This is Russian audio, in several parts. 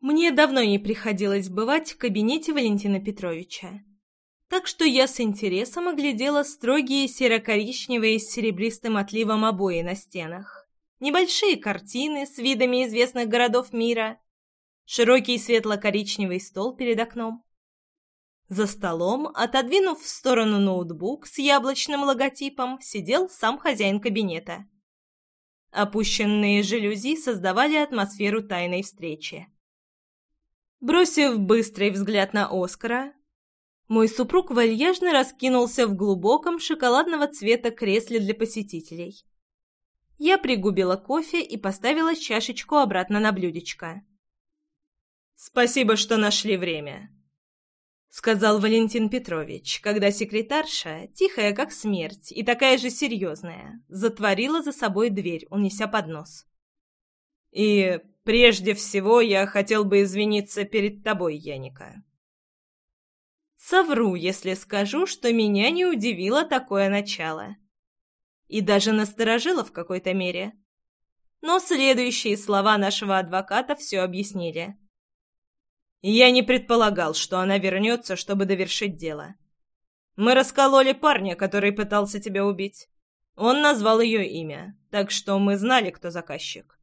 Мне давно не приходилось бывать в кабинете Валентина Петровича, так что я с интересом оглядела строгие серо-коричневые с серебристым отливом обои на стенах, небольшие картины с видами известных городов мира, широкий светло-коричневый стол перед окном. За столом, отодвинув в сторону ноутбук с яблочным логотипом, сидел сам хозяин кабинета. Опущенные жалюзи создавали атмосферу тайной встречи. Бросив быстрый взгляд на Оскара, мой супруг вальяжно раскинулся в глубоком шоколадного цвета кресле для посетителей. Я пригубила кофе и поставила чашечку обратно на блюдечко. «Спасибо, что нашли время», — сказал Валентин Петрович, когда секретарша, тихая как смерть и такая же серьезная, затворила за собой дверь, унеся поднос. «И прежде всего я хотел бы извиниться перед тобой, Яника». Совру, если скажу, что меня не удивило такое начало. И даже насторожило в какой-то мере. Но следующие слова нашего адвоката все объяснили. Я не предполагал, что она вернется, чтобы довершить дело. Мы раскололи парня, который пытался тебя убить. Он назвал ее имя, так что мы знали, кто заказчик.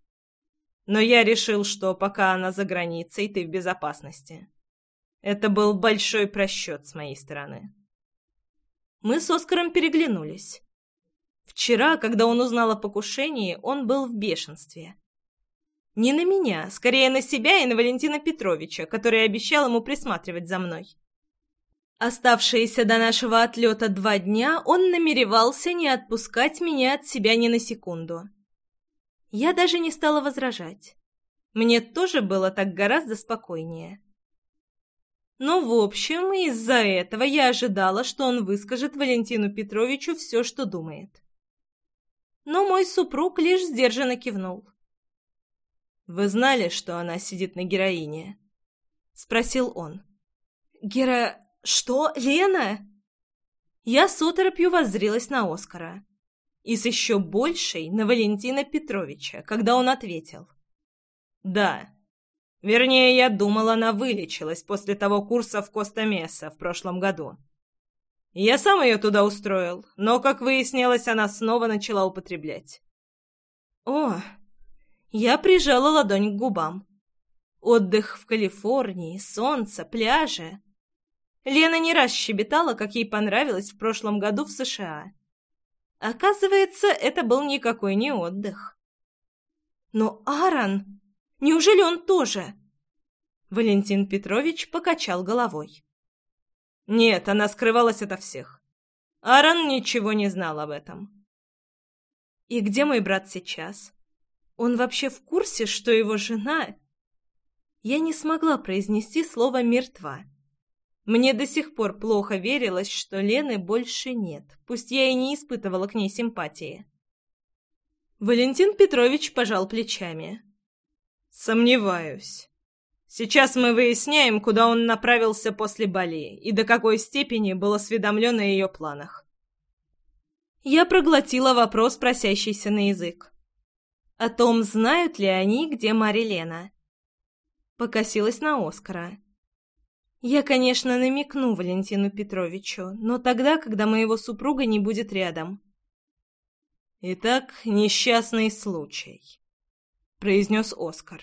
Но я решил, что пока она за границей, ты в безопасности. Это был большой просчет с моей стороны. Мы с Оскаром переглянулись. Вчера, когда он узнал о покушении, он был в бешенстве. Не на меня, скорее на себя и на Валентина Петровича, который обещал ему присматривать за мной. Оставшиеся до нашего отлета два дня он намеревался не отпускать меня от себя ни на секунду. Я даже не стала возражать. Мне тоже было так гораздо спокойнее. Но, в общем, из-за этого я ожидала, что он выскажет Валентину Петровичу все, что думает. Но мой супруг лишь сдержанно кивнул. «Вы знали, что она сидит на героине?» — спросил он. «Гера... что? Лена?» Я с оторопью воззрилась на Оскара. И с еще большей на Валентина Петровича, когда он ответил. «Да. Вернее, я думала, она вылечилась после того курса в Коста-Меса в прошлом году. Я сам ее туда устроил, но, как выяснилось, она снова начала употреблять». «О!» Я прижала ладонь к губам. Отдых в Калифорнии, солнце, пляжи. Лена не раз щебетала, как ей понравилось в прошлом году в США. Оказывается, это был никакой не отдых. Но Аарон... Неужели он тоже? Валентин Петрович покачал головой. Нет, она скрывалась ото всех. Аарон ничего не знал об этом. И где мой брат сейчас? Он вообще в курсе, что его жена... Я не смогла произнести слово «мертва». Мне до сих пор плохо верилось, что Лены больше нет, пусть я и не испытывала к ней симпатии. Валентин Петрович пожал плечами. «Сомневаюсь. Сейчас мы выясняем, куда он направился после Бали и до какой степени был осведомлен о ее планах». Я проглотила вопрос, просящийся на язык о том, знают ли они, где Марилена. Покосилась на Оскара. Я, конечно, намекну Валентину Петровичу, но тогда, когда моего супруга не будет рядом. «Итак, несчастный случай», — произнес Оскар.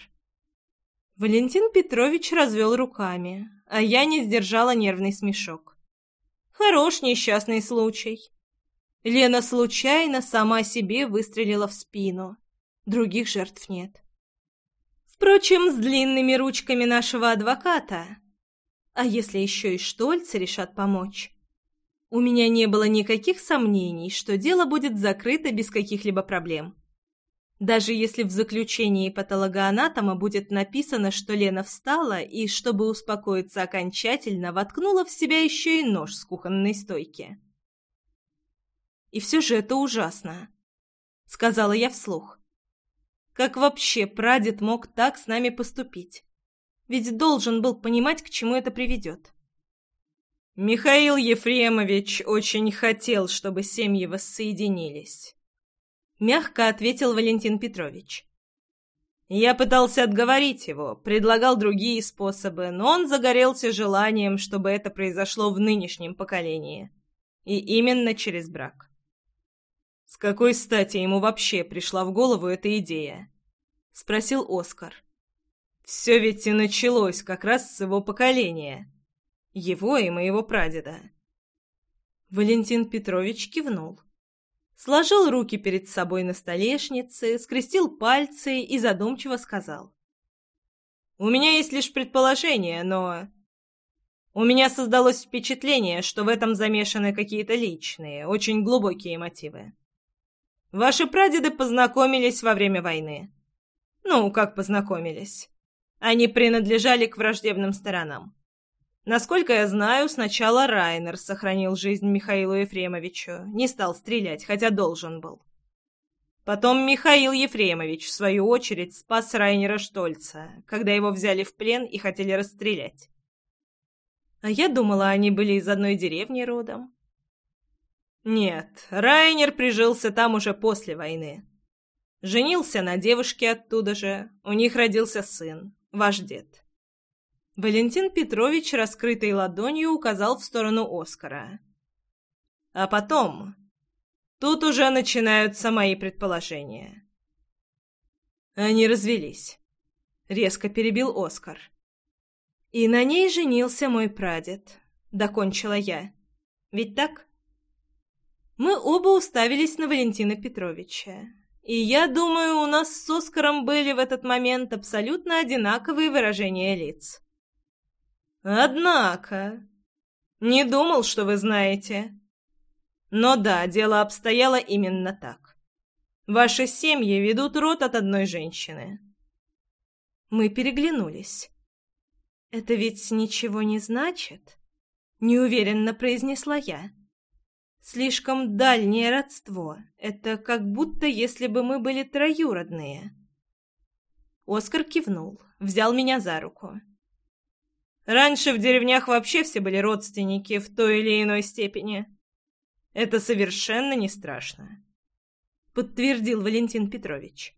Валентин Петрович развел руками, а я не сдержала нервный смешок. «Хорош несчастный случай». Лена случайно сама себе выстрелила в спину. Других жертв нет. Впрочем, с длинными ручками нашего адвоката. А если еще и Штольцы решат помочь? У меня не было никаких сомнений, что дело будет закрыто без каких-либо проблем. Даже если в заключении патологоанатома будет написано, что Лена встала и, чтобы успокоиться окончательно, воткнула в себя еще и нож с кухонной стойки. «И все же это ужасно», — сказала я вслух. Как вообще прадед мог так с нами поступить? Ведь должен был понимать, к чему это приведет. Михаил Ефремович очень хотел, чтобы семьи воссоединились. Мягко ответил Валентин Петрович. Я пытался отговорить его, предлагал другие способы, но он загорелся желанием, чтобы это произошло в нынешнем поколении. И именно через брак. С какой стати ему вообще пришла в голову эта идея? Спросил Оскар. Все ведь и началось как раз с его поколения. Его и моего прадеда. Валентин Петрович кивнул. Сложил руки перед собой на столешнице, скрестил пальцы и задумчиво сказал. «У меня есть лишь предположение, но...» «У меня создалось впечатление, что в этом замешаны какие-то личные, очень глубокие мотивы. Ваши прадеды познакомились во время войны. Ну, как познакомились? Они принадлежали к враждебным сторонам. Насколько я знаю, сначала Райнер сохранил жизнь Михаилу Ефремовичу, не стал стрелять, хотя должен был. Потом Михаил Ефремович, в свою очередь, спас Райнера Штольца, когда его взяли в плен и хотели расстрелять. А я думала, они были из одной деревни родом. Нет, Райнер прижился там уже после войны. Женился на девушке оттуда же, у них родился сын, ваш дед. Валентин Петрович раскрытой ладонью указал в сторону Оскара. А потом... Тут уже начинаются мои предположения. Они развелись. Резко перебил Оскар. И на ней женился мой прадед. Докончила я. Ведь так? Мы оба уставились на Валентина Петровича. И я думаю, у нас с Оскаром были в этот момент абсолютно одинаковые выражения лиц. Однако, не думал, что вы знаете. Но да, дело обстояло именно так. Ваши семьи ведут род от одной женщины. Мы переглянулись. Это ведь ничего не значит, неуверенно произнесла я. Слишком дальнее родство. Это как будто если бы мы были троюродные. Оскар кивнул, взял меня за руку. Раньше в деревнях вообще все были родственники в той или иной степени. Это совершенно не страшно, подтвердил Валентин Петрович.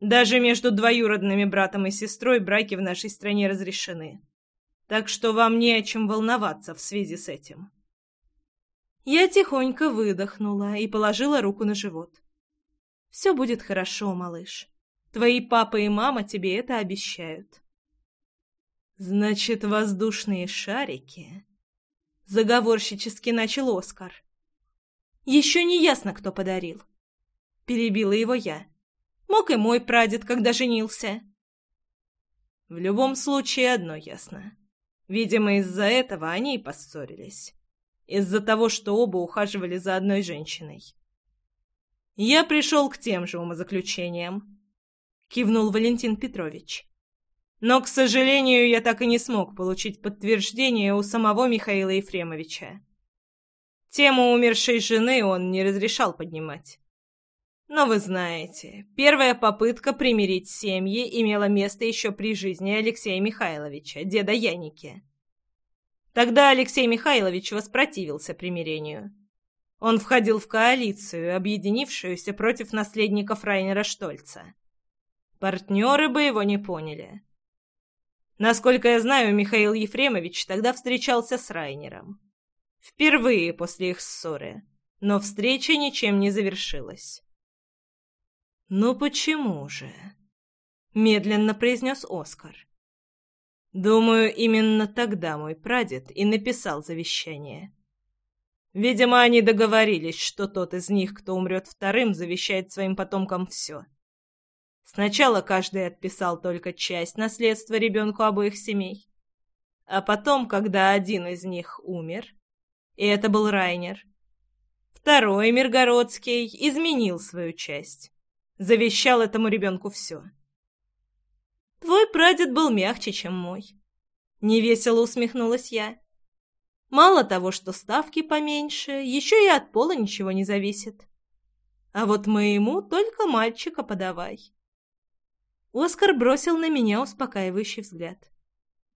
Даже между двоюродными братом и сестрой браки в нашей стране разрешены. Так что вам не о чем волноваться в связи с этим. Я тихонько выдохнула и положила руку на живот. «Все будет хорошо, малыш. Твои папа и мама тебе это обещают». «Значит, воздушные шарики?» Заговорщически начал Оскар. «Еще не ясно, кто подарил». Перебила его я. Мог и мой прадед, когда женился. В любом случае, одно ясно. Видимо, из-за этого они и поссорились. Из-за того, что оба ухаживали за одной женщиной. Я пришел к тем же умозаключениям. Кивнул Валентин Петрович. Но, к сожалению, я так и не смог получить подтверждение у самого Михаила Ефремовича. Тему умершей жены он не разрешал поднимать. Но вы знаете, первая попытка примирить семьи имела место еще при жизни Алексея Михайловича, деда Яники. Тогда Алексей Михайлович воспротивился примирению. Он входил в коалицию, объединившуюся против наследников Райнера Штольца. Партнеры бы его не поняли. Насколько я знаю, Михаил Ефремович тогда встречался с Райнером. Впервые после их ссоры. Но встреча ничем не завершилась. «Ну почему же?» — медленно произнес Оскар. «Думаю, именно тогда мой прадед и написал завещание. Видимо, они договорились, что тот из них, кто умрет вторым, завещает своим потомкам все. Сначала каждый отписал только часть наследства ребенку обоих семей. А потом, когда один из них умер, и это был Райнер, второй Миргородский изменил свою часть, завещал этому ребенку все. «Твой прадед был мягче, чем мой», — невесело усмехнулась я. «Мало того, что ставки поменьше, еще и от пола ничего не зависит. А вот моему только мальчика подавай». Оскар бросил на меня успокаивающий взгляд.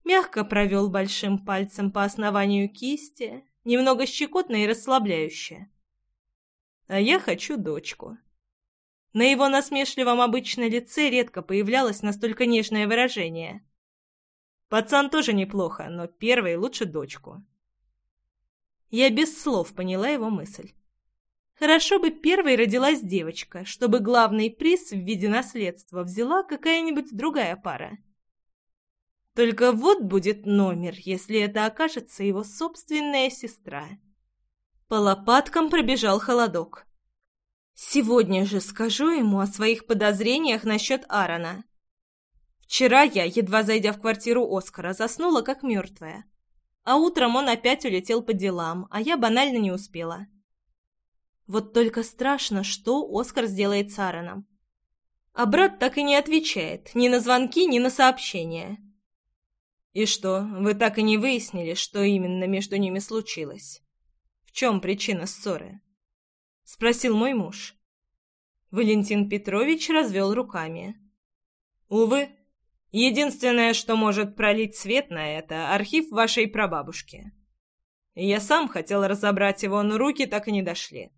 Мягко провел большим пальцем по основанию кисти, немного щекотно и расслабляюще. «А я хочу дочку». На его насмешливом обычно лице редко появлялось настолько нежное выражение. Пацан тоже неплохо, но первый лучше дочку. Я без слов поняла его мысль. Хорошо бы первой родилась девочка, чтобы главный приз в виде наследства взяла какая-нибудь другая пара. Только вот будет номер, если это окажется его собственная сестра. По лопаткам пробежал холодок. Сегодня же скажу ему о своих подозрениях насчет Аарона. Вчера я, едва зайдя в квартиру Оскара, заснула как мертвая. А утром он опять улетел по делам, а я банально не успела. Вот только страшно, что Оскар сделает с Аароном. А брат так и не отвечает ни на звонки, ни на сообщения. «И что, вы так и не выяснили, что именно между ними случилось? В чем причина ссоры?» — спросил мой муж. Валентин Петрович развел руками. «Увы, единственное, что может пролить свет на это, архив вашей прабабушки. Я сам хотел разобрать его, но руки так и не дошли.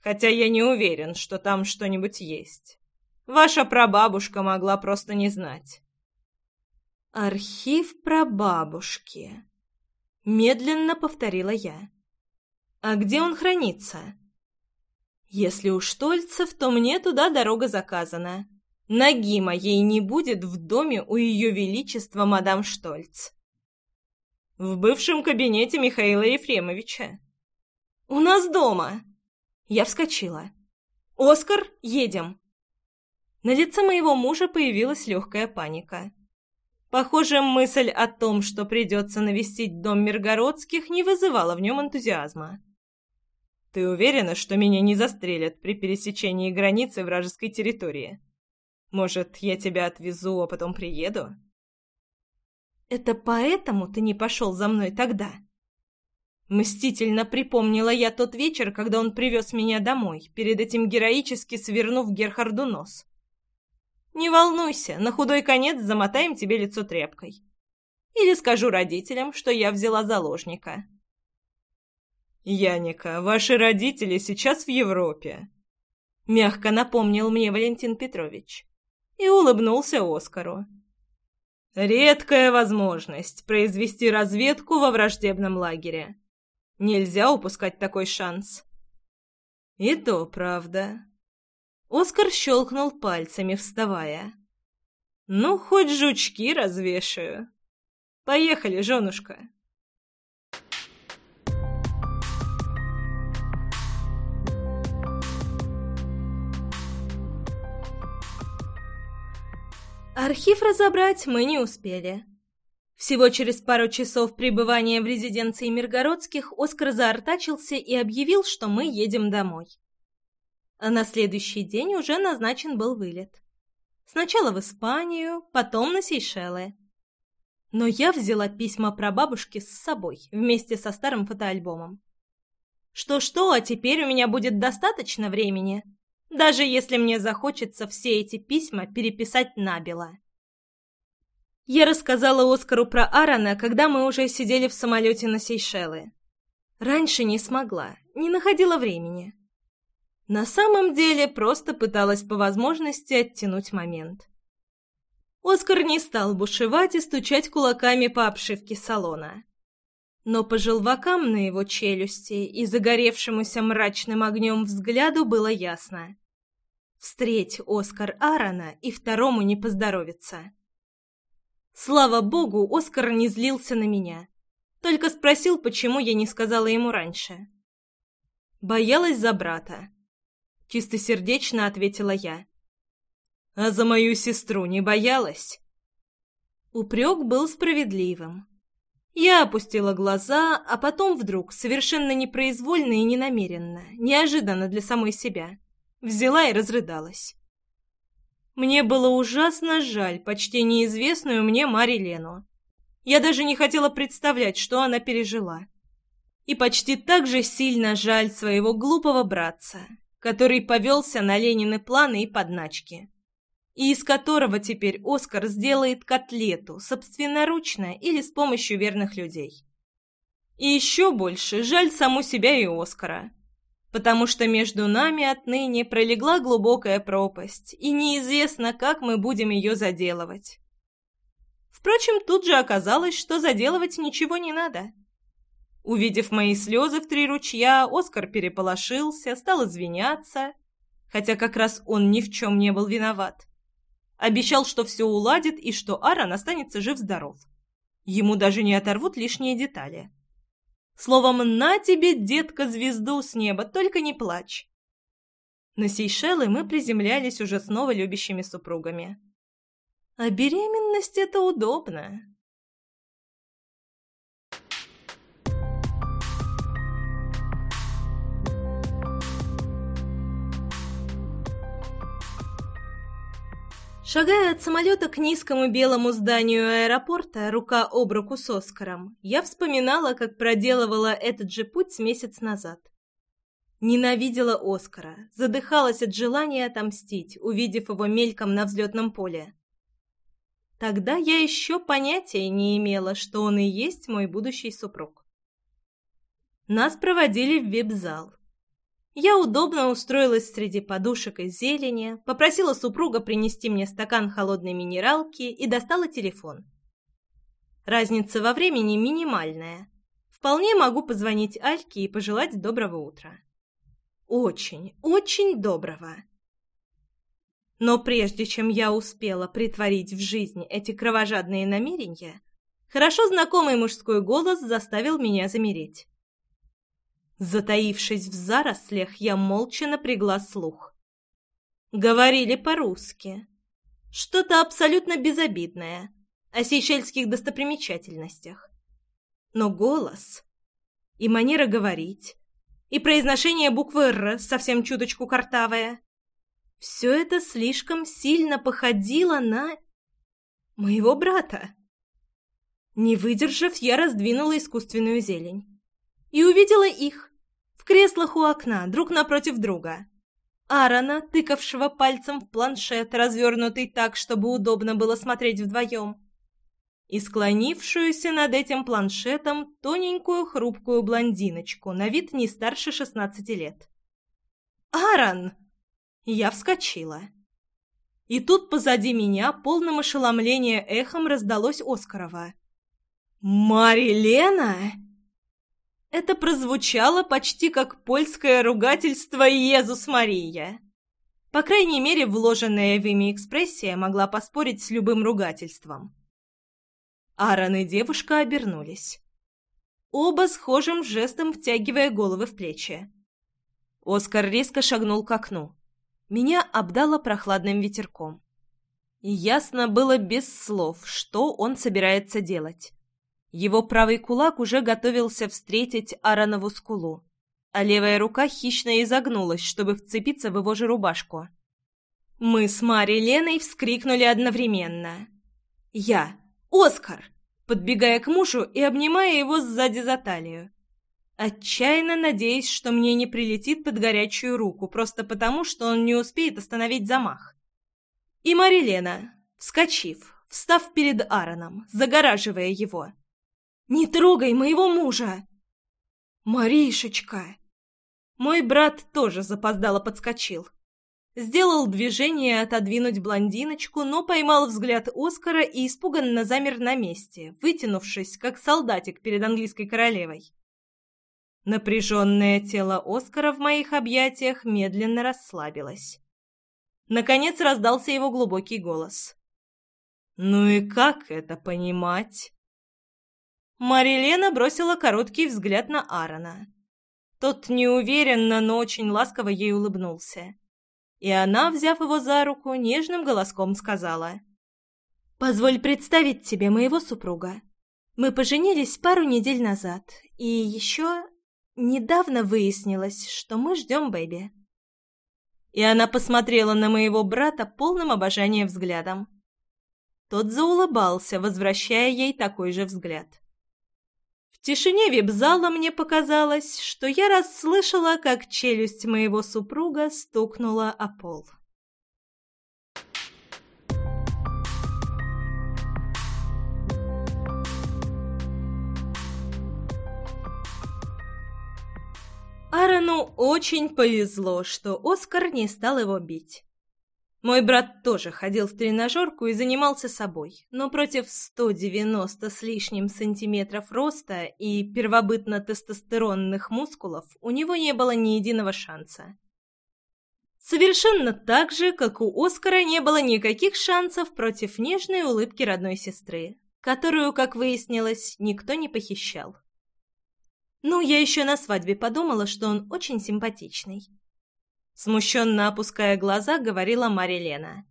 Хотя я не уверен, что там что-нибудь есть. Ваша прабабушка могла просто не знать». «Архив прабабушки», — медленно повторила я. «А где он хранится?» Если у Штольцев, то мне туда дорога заказана. Ноги моей не будет в доме у ее величества мадам Штольц. В бывшем кабинете Михаила Ефремовича. У нас дома. Я вскочила. «Оскар, едем!» На лице моего мужа появилась легкая паника. Похоже, мысль о том, что придется навестить дом Миргородских, не вызывала в нем энтузиазма. Ты уверена, что меня не застрелят при пересечении границы вражеской территории? Может, я тебя отвезу, а потом приеду? Это поэтому ты не пошел за мной тогда? Мстительно припомнила я тот вечер, когда он привез меня домой, перед этим героически свернув Герхарду нос. Не волнуйся, на худой конец замотаем тебе лицо тряпкой. Или скажу родителям, что я взяла заложника. «Яника, ваши родители сейчас в Европе», — мягко напомнил мне Валентин Петрович и улыбнулся Оскару. «Редкая возможность произвести разведку во враждебном лагере. Нельзя упускать такой шанс». «И то правда». Оскар щелкнул пальцами, вставая. «Ну, хоть жучки развешаю. Поехали, женушка». Архив разобрать мы не успели. Всего через пару часов пребывания в резиденции Миргородских Оскар заортачился и объявил, что мы едем домой. А на следующий день уже назначен был вылет. Сначала в Испанию, потом на Сейшелы. Но я взяла письма про бабушки с собой, вместе со старым фотоальбомом. Что-что, а теперь у меня будет достаточно времени даже если мне захочется все эти письма переписать набело. Я рассказала Оскару про Аарона, когда мы уже сидели в самолете на Сейшелы. Раньше не смогла, не находила времени. На самом деле просто пыталась по возможности оттянуть момент. Оскар не стал бушевать и стучать кулаками по обшивке салона. Но по желвакам на его челюсти и загоревшемуся мрачным огнем взгляду было ясно. Встреть Оскар Аарона, и второму не поздоровится. Слава богу, Оскар не злился на меня. Только спросил, почему я не сказала ему раньше. Боялась за брата. Чистосердечно ответила я. А за мою сестру не боялась? Упрек был справедливым. Я опустила глаза, а потом вдруг, совершенно непроизвольно и ненамеренно, неожиданно для самой себя, взяла и разрыдалась. Мне было ужасно жаль почти неизвестную мне Мари Лену. Я даже не хотела представлять, что она пережила. И почти так же сильно жаль своего глупого братца, который повелся на Ленины планы и подначки, и из которого теперь Оскар сделает котлету собственноручно или с помощью верных людей. И еще больше жаль саму себя и Оскара, потому что между нами отныне пролегла глубокая пропасть, и неизвестно, как мы будем ее заделывать. Впрочем, тут же оказалось, что заделывать ничего не надо. Увидев мои слезы в три ручья, Оскар переполошился, стал извиняться, хотя как раз он ни в чем не был виноват. Обещал, что все уладит и что Аарон останется жив-здоров. Ему даже не оторвут лишние детали. Словом, на тебе, детка, звезду с неба, только не плачь. На Сейшелы мы приземлялись уже снова любящими супругами. А беременность — это удобно. Шагая от самолета к низкому белому зданию аэропорта, рука об руку с Оскаром, я вспоминала, как проделывала этот же путь месяц назад. Ненавидела Оскара, задыхалась от желания отомстить, увидев его мельком на взлетном поле. Тогда я еще понятия не имела, что он и есть мой будущий супруг. Нас проводили в вип-зал. Я удобно устроилась среди подушек и зелени, попросила супруга принести мне стакан холодной минералки и достала телефон. Разница во времени минимальная. Вполне могу позвонить Альке и пожелать доброго утра. Очень, очень доброго. Но прежде чем я успела притворить в жизнь эти кровожадные намерения, хорошо знакомый мужской голос заставил меня замереть. Затаившись в зарослях, я молча напрягла слух. Говорили по-русски. Что-то абсолютно безобидное о сейшельских достопримечательностях. Но голос и манера говорить, и произношение буквы «Р» совсем чуточку картавое. Все это слишком сильно походило на... моего брата. Не выдержав, я раздвинула искусственную зелень и увидела их в креслах у окна, друг напротив друга. Аарона, тыкавшего пальцем в планшет, развернутый так, чтобы удобно было смотреть вдвоем, и склонившуюся над этим планшетом тоненькую хрупкую блондиночку, на вид не старше шестнадцати лет. «Аарон!» Я вскочила. И тут позади меня полным ошеломления эхом раздалось Оскарова. «Марилена!» Это прозвучало почти как польское ругательство «Иезус Мария». По крайней мере, вложенная в имя экспрессия могла поспорить с любым ругательством. Аарон и девушка обернулись. Оба схожим жестом втягивая головы в плечи. Оскар резко шагнул к окну. Меня обдало прохладным ветерком. Ясно было без слов, что он собирается делать. Его правый кулак уже готовился встретить Аронову скулу, а левая рука хищно изогнулась, чтобы вцепиться в его же рубашку. Мы с Марей Леной вскрикнули одновременно. «Я! Оскар!» подбегая к мужу и обнимая его сзади за талию. Отчаянно надеясь, что мне не прилетит под горячую руку, просто потому, что он не успеет остановить замах. И Марилена, вскочив, встав перед Аароном, загораживая его, «Не трогай моего мужа!» «Маришечка!» Мой брат тоже запоздало подскочил. Сделал движение отодвинуть блондиночку, но поймал взгляд Оскара и испуганно замер на месте, вытянувшись, как солдатик перед английской королевой. Напряженное тело Оскара в моих объятиях медленно расслабилось. Наконец раздался его глубокий голос. «Ну и как это понимать?» Марилена бросила короткий взгляд на Аарона. Тот неуверенно, но очень ласково ей улыбнулся. И она, взяв его за руку, нежным голоском сказала. «Позволь представить тебе моего супруга. Мы поженились пару недель назад, и еще недавно выяснилось, что мы ждем Бэби». И она посмотрела на моего брата полным обожанием взглядом. Тот заулыбался, возвращая ей такой же взгляд тишине вип-зала мне показалось, что я расслышала, как челюсть моего супруга стукнула о пол. Аарону очень повезло, что Оскар не стал его бить. Мой брат тоже ходил в тренажерку и занимался собой, но против 190 с лишним сантиметров роста и первобытно-тестостеронных мускулов у него не было ни единого шанса. Совершенно так же, как у Оскара не было никаких шансов против нежной улыбки родной сестры, которую, как выяснилось, никто не похищал. Ну, я еще на свадьбе подумала, что он очень симпатичный. Смущенно опуская глаза, говорила Мария Лена.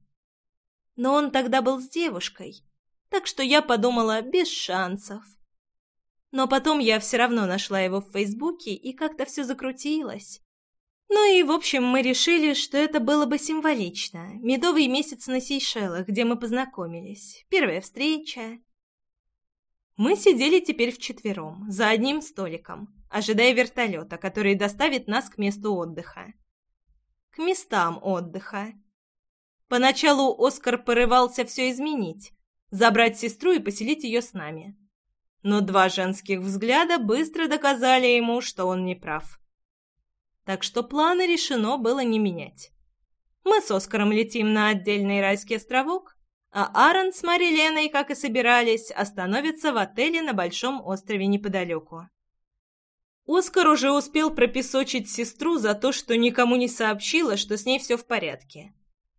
Но он тогда был с девушкой, так что я подумала, без шансов. Но потом я все равно нашла его в Фейсбуке, и как-то все закрутилось. Ну и, в общем, мы решили, что это было бы символично. Медовый месяц на Сейшелах, где мы познакомились. Первая встреча. Мы сидели теперь вчетвером, за одним столиком, ожидая вертолета, который доставит нас к месту отдыха к местам отдыха. Поначалу Оскар порывался все изменить, забрать сестру и поселить ее с нами. Но два женских взгляда быстро доказали ему, что он не прав. Так что планы решено было не менять. Мы с Оскаром летим на отдельный райский островок, а Аарон с Мариленой, как и собирались, остановятся в отеле на большом острове неподалеку. Оскар уже успел пропесочить сестру за то, что никому не сообщила, что с ней все в порядке.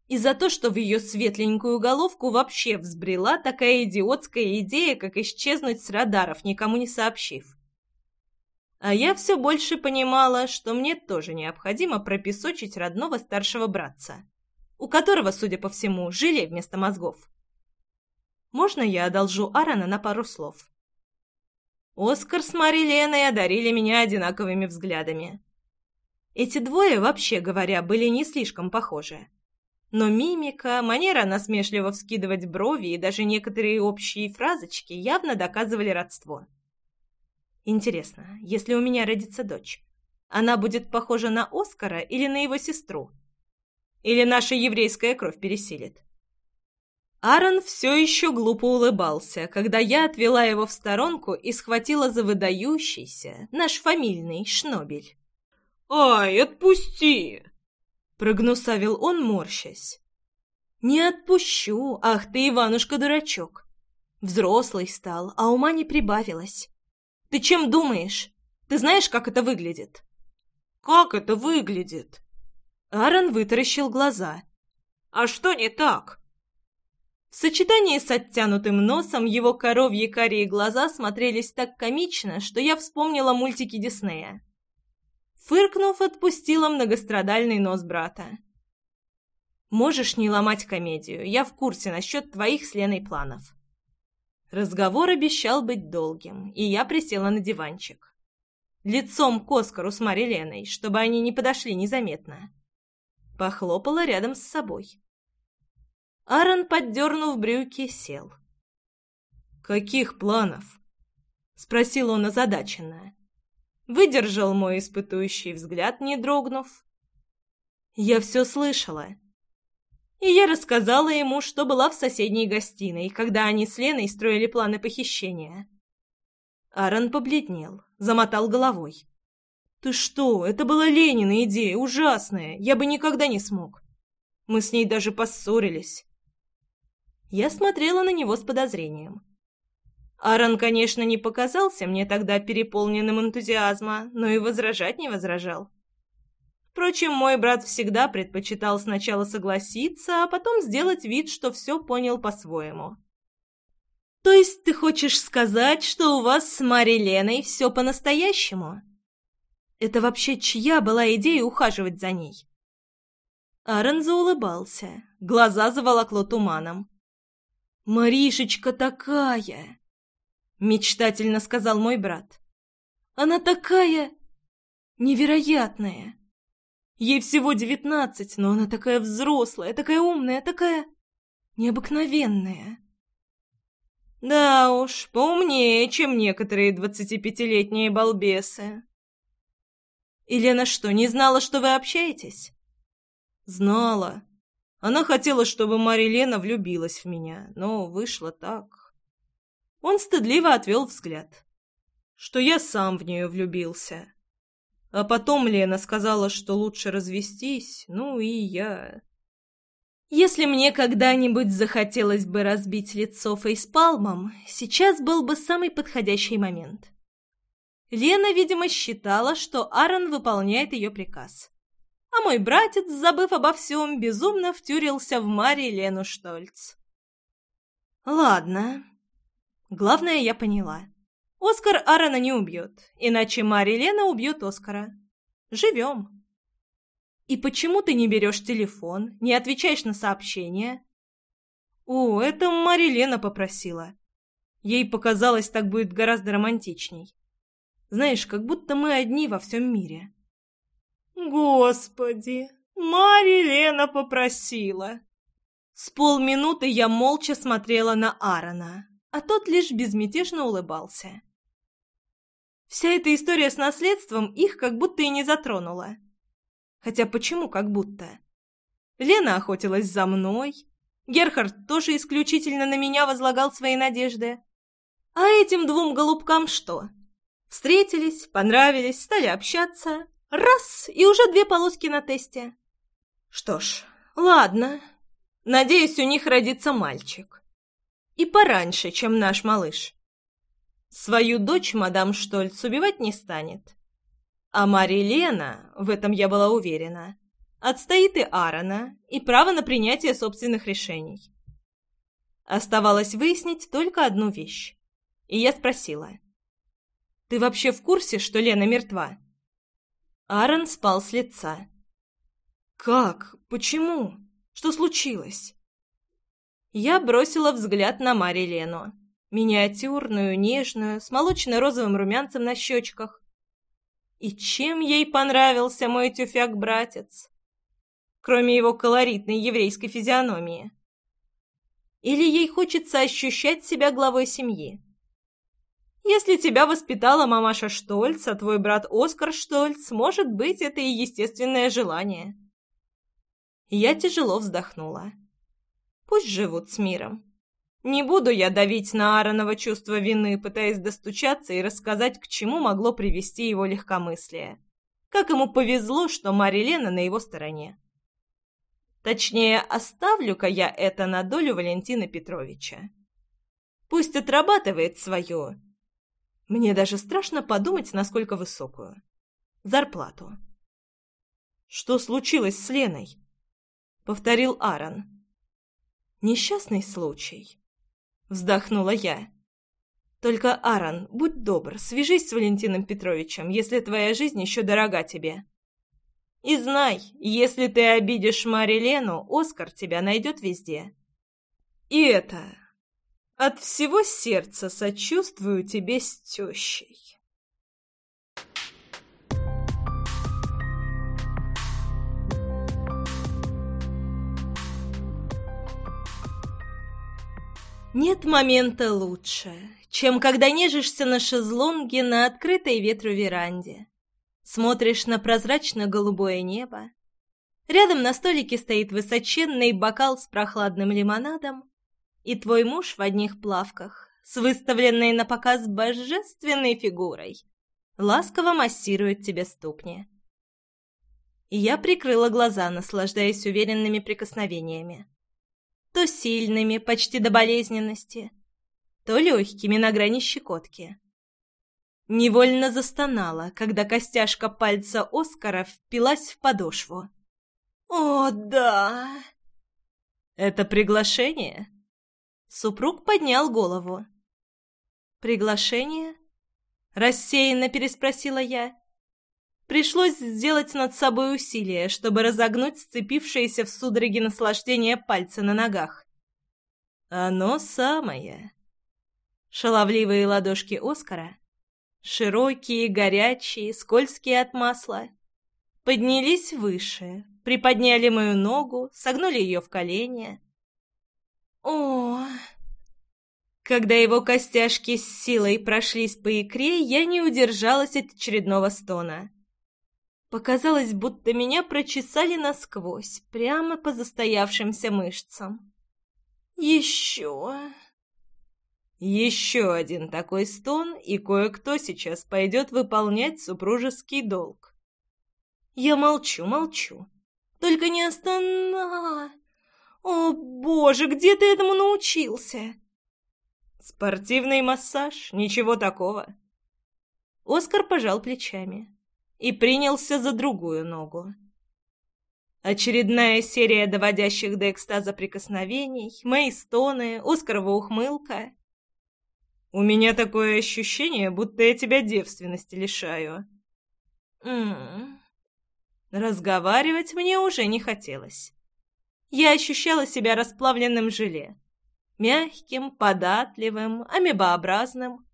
И за то, что в ее светленькую головку вообще взбрела такая идиотская идея, как исчезнуть с радаров, никому не сообщив. А я все больше понимала, что мне тоже необходимо пропесочить родного старшего братца, у которого, судя по всему, жили вместо мозгов. Можно я одолжу Аарона на пару слов? Оскар с Мариленой одарили меня одинаковыми взглядами. Эти двое, вообще говоря, были не слишком похожи. Но мимика, манера насмешливо вскидывать брови и даже некоторые общие фразочки явно доказывали родство. Интересно, если у меня родится дочь, она будет похожа на Оскара или на его сестру? Или наша еврейская кровь пересилит? Аарон все еще глупо улыбался, когда я отвела его в сторонку и схватила за выдающийся, наш фамильный, шнобель. «Ай, отпусти!» — прогнусавил он, морщась. «Не отпущу, ах ты, Иванушка-дурачок! Взрослый стал, а ума не прибавилось. Ты чем думаешь? Ты знаешь, как это выглядит?» «Как это выглядит?» Аарон вытаращил глаза. «А что не так?» В сочетании с оттянутым носом его коровьи карие глаза смотрелись так комично, что я вспомнила мультики Диснея. Фыркнув, отпустила многострадальный нос брата. «Можешь не ломать комедию, я в курсе насчет твоих с Леной планов». Разговор обещал быть долгим, и я присела на диванчик. Лицом к Оскару с Мари Леной, чтобы они не подошли незаметно. Похлопала рядом с собой. Аарон, поддернув брюки, сел. «Каких планов?» — спросил он озадаченно. Выдержал мой испытующий взгляд, не дрогнув. Я все слышала. И я рассказала ему, что была в соседней гостиной, когда они с Леной строили планы похищения. Аарон побледнел, замотал головой. «Ты что? Это была Ленина идея, ужасная. Я бы никогда не смог. Мы с ней даже поссорились. Я смотрела на него с подозрением. Аарон, конечно, не показался мне тогда переполненным энтузиазма, но и возражать не возражал. Впрочем, мой брат всегда предпочитал сначала согласиться, а потом сделать вид, что все понял по-своему. «То есть ты хочешь сказать, что у вас с Мари Леной все по-настоящему?» «Это вообще чья была идея ухаживать за ней?» Аарон заулыбался, глаза заволокло туманом. «Маришечка такая!» — мечтательно сказал мой брат. «Она такая невероятная! Ей всего девятнадцать, но она такая взрослая, такая умная, такая необыкновенная!» «Да уж, поумнее, чем некоторые двадцатипятилетние балбесы!» «Елена что, не знала, что вы общаетесь?» «Знала», она хотела, чтобы Мария Лена влюбилась в меня, но вышло так. Он стыдливо отвел взгляд. Что я сам в нее влюбился. А потом Лена сказала, что лучше развестись, ну и я... Если мне когда-нибудь захотелось бы разбить лицо фейспалмом, сейчас был бы самый подходящий момент. Лена, видимо, считала, что Аарон выполняет ее приказ. А мой братец, забыв обо всем, безумно втюрился в Мари Лену Штольц. Ладно. Главное, я поняла. Оскар Аарона не убьет, иначе Мари Лена убьет Оскара. Живем. И почему ты не берешь телефон, не отвечаешь на сообщения? О, это Мари Лена попросила. Ей показалось, так будет гораздо романтичней. Знаешь, как будто мы одни во всем мире. Господи, Марья Лена попросила. С полминуты я молча смотрела на Аарона, а тот лишь безмятежно улыбался. Вся эта история с наследством их как будто и не затронула. Хотя почему как будто? Лена охотилась за мной, Герхард тоже исключительно на меня возлагал свои надежды. А этим двум голубкам что? Встретились, понравились, стали общаться. Раз, и уже две полоски на тесте. Что ж, ладно. Надеюсь, у них родится мальчик. И пораньше, чем наш малыш. Свою дочь мадам Штольц убивать не станет. А Мария Лена, в этом я была уверена, отстоит и Аарона, и право на принятие собственных решений. Оставалось выяснить только одну вещь. И я спросила. «Ты вообще в курсе, что Лена мертва?» Аарон спал с лица. «Как? Почему? Что случилось?» Я бросила взгляд на Мари Лену. Миниатюрную, нежную, с молочно-розовым румянцем на щечках. И чем ей понравился мой тюфяк-братец? Кроме его колоритной еврейской физиономии. Или ей хочется ощущать себя главой семьи? Если тебя воспитала мамаша Штольц, а твой брат Оскар Штольц, может быть, это и естественное желание. Я тяжело вздохнула. Пусть живут с миром. Не буду я давить на Ааронова чувство вины, пытаясь достучаться и рассказать, к чему могло привести его легкомыслие. Как ему повезло, что Мария Лена на его стороне. Точнее, оставлю-ка я это на долю Валентина Петровича. Пусть отрабатывает свое, мне даже страшно подумать, насколько высокую. Зарплату. «Что случилось с Леной?» — повторил Аарон. «Несчастный случай», — вздохнула я. «Только, Аарон, будь добр, свяжись с Валентином Петровичем, если твоя жизнь еще дорога тебе. И знай, если ты обидишь Мари Лену, Оскар тебя найдет везде. И это, от всего сердца сочувствую тебе с тещей. Нет момента лучше, чем когда нежишься на шезлонге на открытой ветру веранде. Смотришь на прозрачно-голубое небо. Рядом на столике стоит высоченный бокал с прохладным лимонадом, и твой муж в одних плавках, с выставленной на показ божественной фигурой, ласково массирует тебе ступни. Я прикрыла глаза, наслаждаясь уверенными прикосновениями. То сильными, почти до болезненности, то легкими на грани щекотки. Невольно застонала, когда костяшка пальца Оскара впилась в подошву. «О, да!» «Это приглашение?» Супруг поднял голову. «Приглашение?» Рассеянно переспросила я. Пришлось сделать над собой усилие, чтобы разогнуть сцепившиеся в судороге наслаждения пальцы на ногах. «Оно самое!» Шаловливые ладошки Оскара, широкие, горячие, скользкие от масла, поднялись выше, приподняли мою ногу, согнули ее в колени, о, Когда его костяшки с силой прошлись по икре, я не удержалась от очередного стона. Показалось, будто меня прочесали насквозь, прямо по застоявшимся мышцам. Еще... Еще один такой стон, и кое-кто сейчас пойдет выполнять супружеский долг. Я молчу, молчу. Только не остана... О, боже, где ты этому научился? Спортивный массаж, ничего такого. Оскар пожал плечами и принялся за другую ногу. Очередная серия доводящих до экстаза прикосновений, мои стоны, Оскарова ухмылка. «У меня такое ощущение, будто я тебя девственности лишаю». М -м -м. Разговаривать мне уже не хотелось. Я ощущала себя расплавленным желе. Мягким, податливым, амебообразным.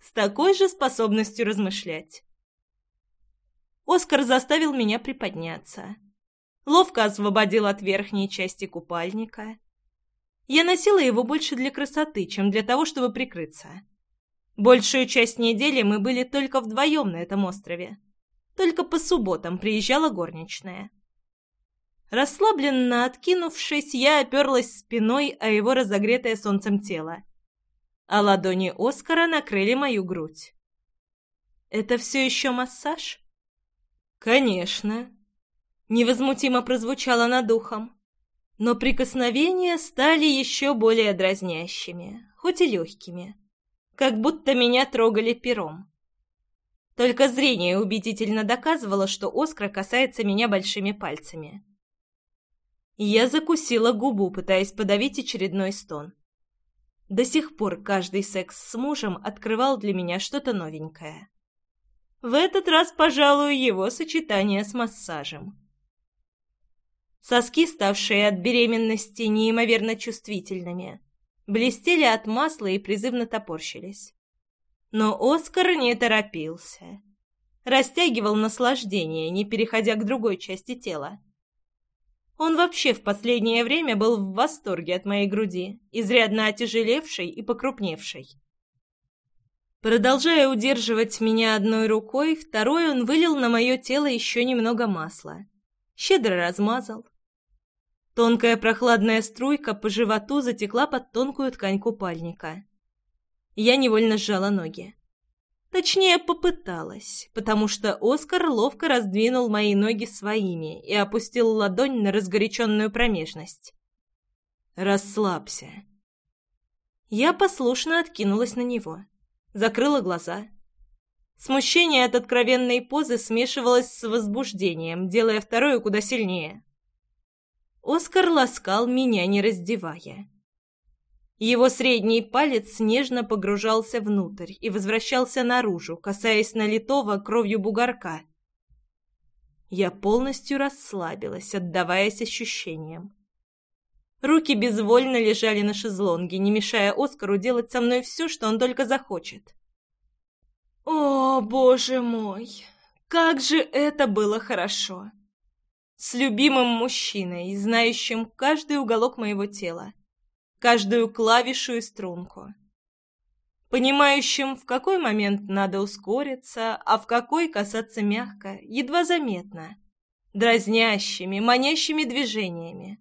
С такой же способностью размышлять. Оскар заставил меня приподняться ловко освободил от верхней части купальника. Я носила его больше для красоты, чем для того, чтобы прикрыться. Большую часть недели мы были только вдвоем на этом острове. Только по субботам приезжала горничная. Расслабленно откинувшись, я оперлась спиной о его разогретое солнцем тело, а ладони Оскара накрыли мою грудь. «Это все еще массаж?» «Конечно», невозмутимо прозвучало над ухом. Но прикосновения стали еще более дразнящими, хоть и легкими, как будто меня трогали пером. Только зрение убедительно доказывало, что Оскар касается меня большими пальцами. Я закусила губу, пытаясь подавить очередной стон. До сих пор каждый секс с мужем открывал для меня что-то новенькое. В этот раз, пожалуй, его сочетание с массажем. Соски, ставшие от беременности неимоверно чувствительными, блестели от масла и призывно топорщились. Но Оскар не торопился. Растягивал наслаждение, не переходя к другой части тела. Он вообще в последнее время был в восторге от моей груди, изрядно отяжелевшей и покрупневшей. Продолжая удерживать меня одной рукой, второй он вылил на мое тело еще немного масла. Щедро размазал, Тонкая прохладная струйка по животу затекла под тонкую ткань купальника. Я невольно сжала ноги. Точнее, попыталась, потому что Оскар ловко раздвинул мои ноги своими и опустил ладонь на разгоряченную промежность. «Расслабься». Я послушно откинулась на него, закрыла глаза. Смущение от откровенной позы смешивалось с возбуждением, делая второе куда сильнее. Оскар ласкал меня, не раздевая. Его средний палец нежно погружался внутрь и возвращался наружу, касаясь налитого кровью бугорка. Я полностью расслабилась, отдаваясь ощущениям. Руки безвольно лежали на шезлонге, не мешая Оскару делать со мной все, что он только захочет. О, боже мой! Как же это было хорошо! с любимым мужчиной, знающим каждый уголок моего тела, каждую клавишу и струнку, понимающим, в какой момент надо ускориться, а в какой касаться мягко, едва заметно, дразнящими, манящими движениями.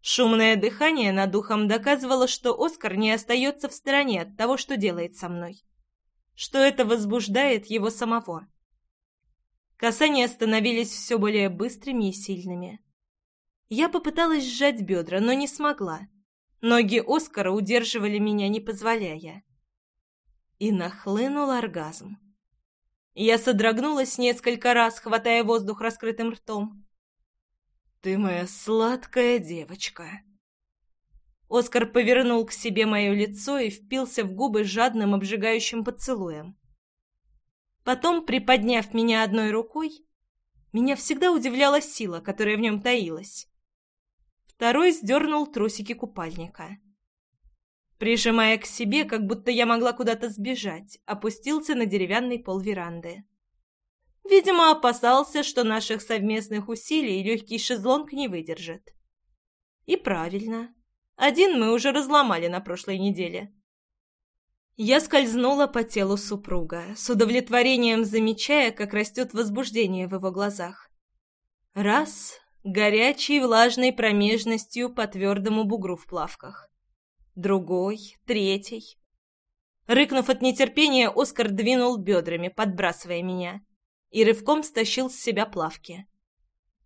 Шумное дыхание над ухом доказывало, что Оскар не остается в стороне от того, что делает со мной, что это возбуждает его самого. Касания становились все более быстрыми и сильными. Я попыталась сжать бедра, но не смогла. Ноги Оскара удерживали меня, не позволяя. И нахлынул оргазм. Я содрогнулась несколько раз, хватая воздух раскрытым ртом. «Ты моя сладкая девочка!» Оскар повернул к себе мое лицо и впился в губы жадным обжигающим поцелуем. Потом, приподняв меня одной рукой, меня всегда удивляла сила, которая в нем таилась. Второй сдернул трусики купальника. Прижимая к себе, как будто я могла куда-то сбежать, опустился на деревянный пол веранды. Видимо, опасался, что наших совместных усилий легкий шезлонг не выдержит. И правильно. Один мы уже разломали на прошлой неделе. Я скользнула по телу супруга, с удовлетворением замечая, как растет возбуждение в его глазах. Раз — горячей влажной промежностью по твердому бугру в плавках. Другой, третий. Рыкнув от нетерпения, Оскар двинул бедрами, подбрасывая меня. и рывком стащил с себя плавки.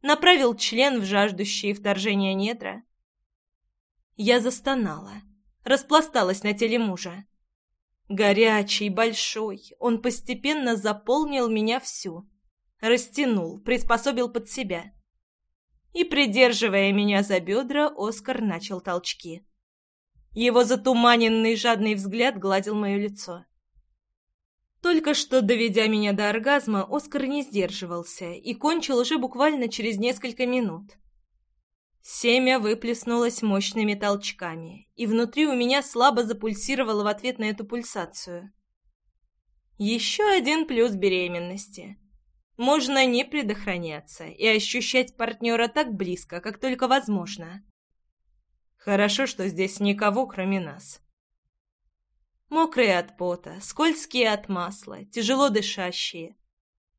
Направил член в жаждущие вторжения недра. Я застонала, распласталась на теле мужа. Горячий, большой, он постепенно заполнил меня всю. Растянул, приспособил под себя. И, придерживая меня за бедра, Оскар начал толчки. Его затуманенный жадный взгляд гладил мое лицо. Только что, доведя меня до оргазма, Оскар не сдерживался и кончил уже буквально через несколько минут. Семя выплеснулось мощными толчками, и внутри у меня слабо запульсировало в ответ на эту пульсацию. Еще один плюс беременности. Можно не предохраняться и ощущать партнера так близко, как только возможно. Хорошо, что здесь никого, кроме нас. Мокрые от пота, скользкие от масла, тяжело дышащие.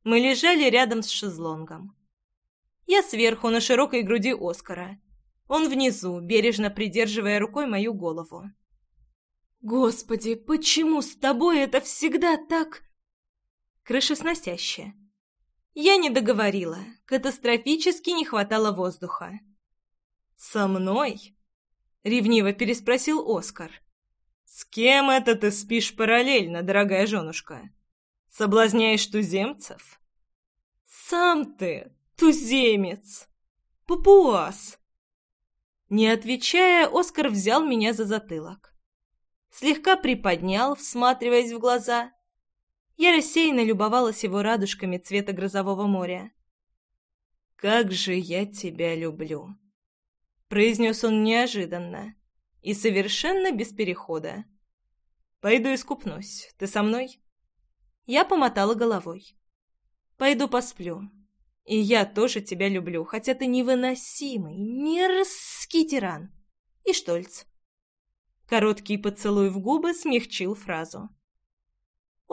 Мы лежали рядом с шезлонгом. Я сверху на широкой груди Оскара. Он внизу, бережно придерживая рукой мою голову. «Господи, почему с тобой это всегда так...» Крышесносяще. Я не договорила. Катастрофически не хватало воздуха. «Со мной?» — ревниво переспросил Оскар. «С кем это ты спишь параллельно, дорогая женушка? Соблазняешь туземцев?» «Сам ты Туземец! Папуас!» Не отвечая, Оскар взял меня за затылок. Слегка приподнял, всматриваясь в глаза. Я рассеянно любовалась его радужками цвета грозового моря. «Как же я тебя люблю!» Произнес он неожиданно и совершенно без перехода. «Пойду искупнусь. Ты со мной?» Я помотала головой. «Пойду посплю. И я тоже тебя люблю, хотя ты невыносимый, мерзкий тиран. И Штольц. Короткий поцелуй в губы смягчил фразу.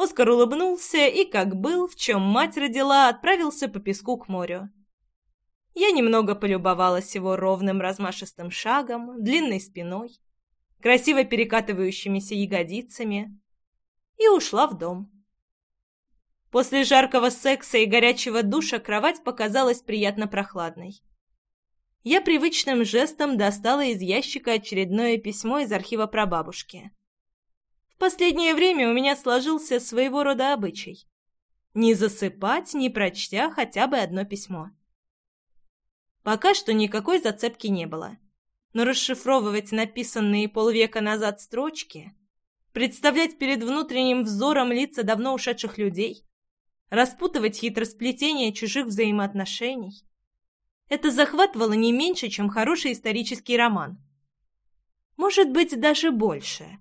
Оскар улыбнулся и, как был, в чем мать родила, отправился по песку к морю. Я немного полюбовалась его ровным размашистым шагом, длинной спиной, красиво перекатывающимися ягодицами и ушла в дом. После жаркого секса и горячего душа кровать показалась приятно прохладной. Я привычным жестом достала из ящика очередное письмо из архива прабабушки. Последнее время у меня сложился своего рода обычай. Не засыпать, не прочтя хотя бы одно письмо. Пока что никакой зацепки не было. Но расшифровывать написанные полвека назад строчки, представлять перед внутренним взором лица давно ушедших людей, распутывать хитросплетения чужих взаимоотношений. Это захватывало не меньше, чем хороший исторический роман. Может быть, даже больше.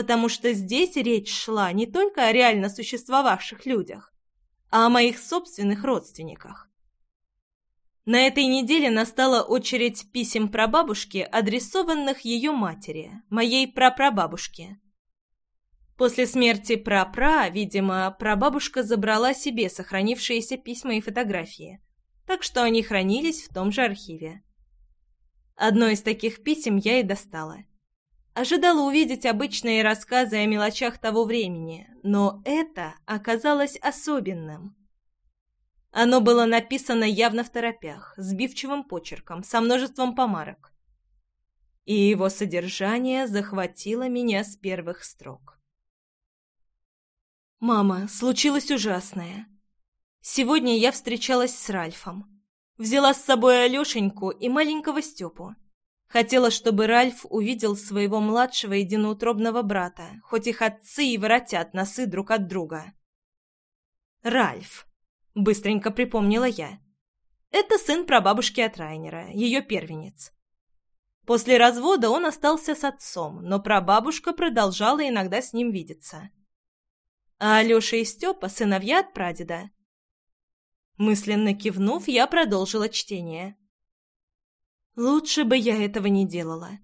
Потому что здесь речь шла не только о реально существовавших людях, а о моих собственных родственниках. На этой неделе настала очередь писем прабабушки, адресованных ее матери, моей прапрабабушке. После смерти прапра, видимо, прабабушка забрала себе сохранившиеся письма и фотографии, так что они хранились в том же архиве. Одно из таких писем я и достала. Ожидала увидеть обычные рассказы о мелочах того времени, но это оказалось особенным. Оно было написано явно в торопях, сбивчивым почерком, со множеством помарок. И его содержание захватило меня с первых строк. «Мама, случилось ужасное. Сегодня я встречалась с Ральфом. Взяла с собой Алешеньку и маленького Степу. Хотела, чтобы Ральф увидел своего младшего единоутробного брата, хоть их отцы и воротят носы друг от друга. Ральф. Быстренько припомнила я. Это сын прабабушки от Райнера, ее первенец. После развода он остался с отцом, но прабабушка продолжала иногда с ним видеться. А Алёша и Степа — сыновья от прадеда. Мысленно кивнув, я продолжила чтение. Лучше бы я этого не делала.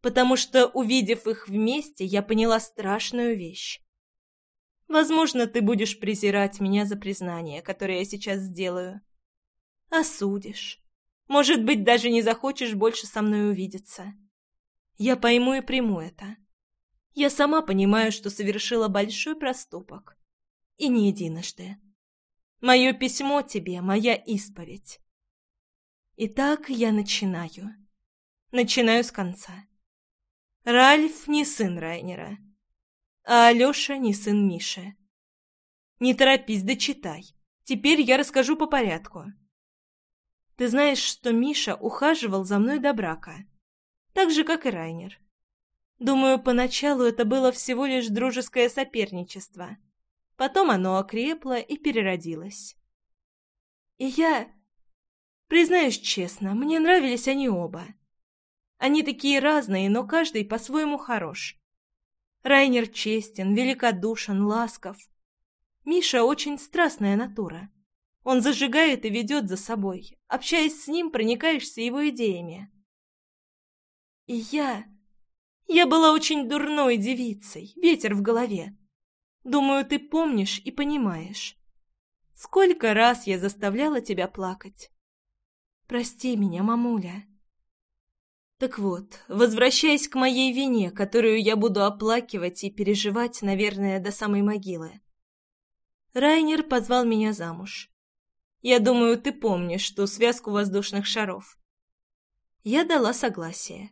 Потому что, увидев их вместе, я поняла страшную вещь. Возможно, ты будешь презирать меня за признание, которое я сейчас сделаю. Осудишь. Может быть, даже не захочешь больше со мной увидеться. Я пойму и приму это. Я сама понимаю, что совершила большой проступок. И не единожды. Мое письмо тебе — моя исповедь. Итак, я начинаю. Начинаю с конца. Ральф не сын Райнера, а Алеша не сын Миши. Не торопись, дочитай. Теперь я расскажу по порядку. Ты знаешь, что Миша ухаживал за мной до брака. Так же, как и Райнер. Думаю, поначалу это было всего лишь дружеское соперничество. Потом оно окрепло и переродилось. И я... Признаюсь честно, мне нравились они оба. Они такие разные, но каждый по-своему хорош. Райнер честен, великодушен, ласков. Миша очень страстная натура. Он зажигает и ведет за собой. Общаясь с ним, проникаешься его идеями. И я... Я была очень дурной девицей, ветер в голове. Думаю, ты помнишь и понимаешь. Сколько раз я заставляла тебя плакать. Прости меня, мамуля. Так вот, возвращаясь к моей вине, которую я буду оплакивать и переживать, наверное, до самой могилы. Райнер позвал меня замуж. Я думаю, ты помнишь ту связку воздушных шаров. Я дала согласие.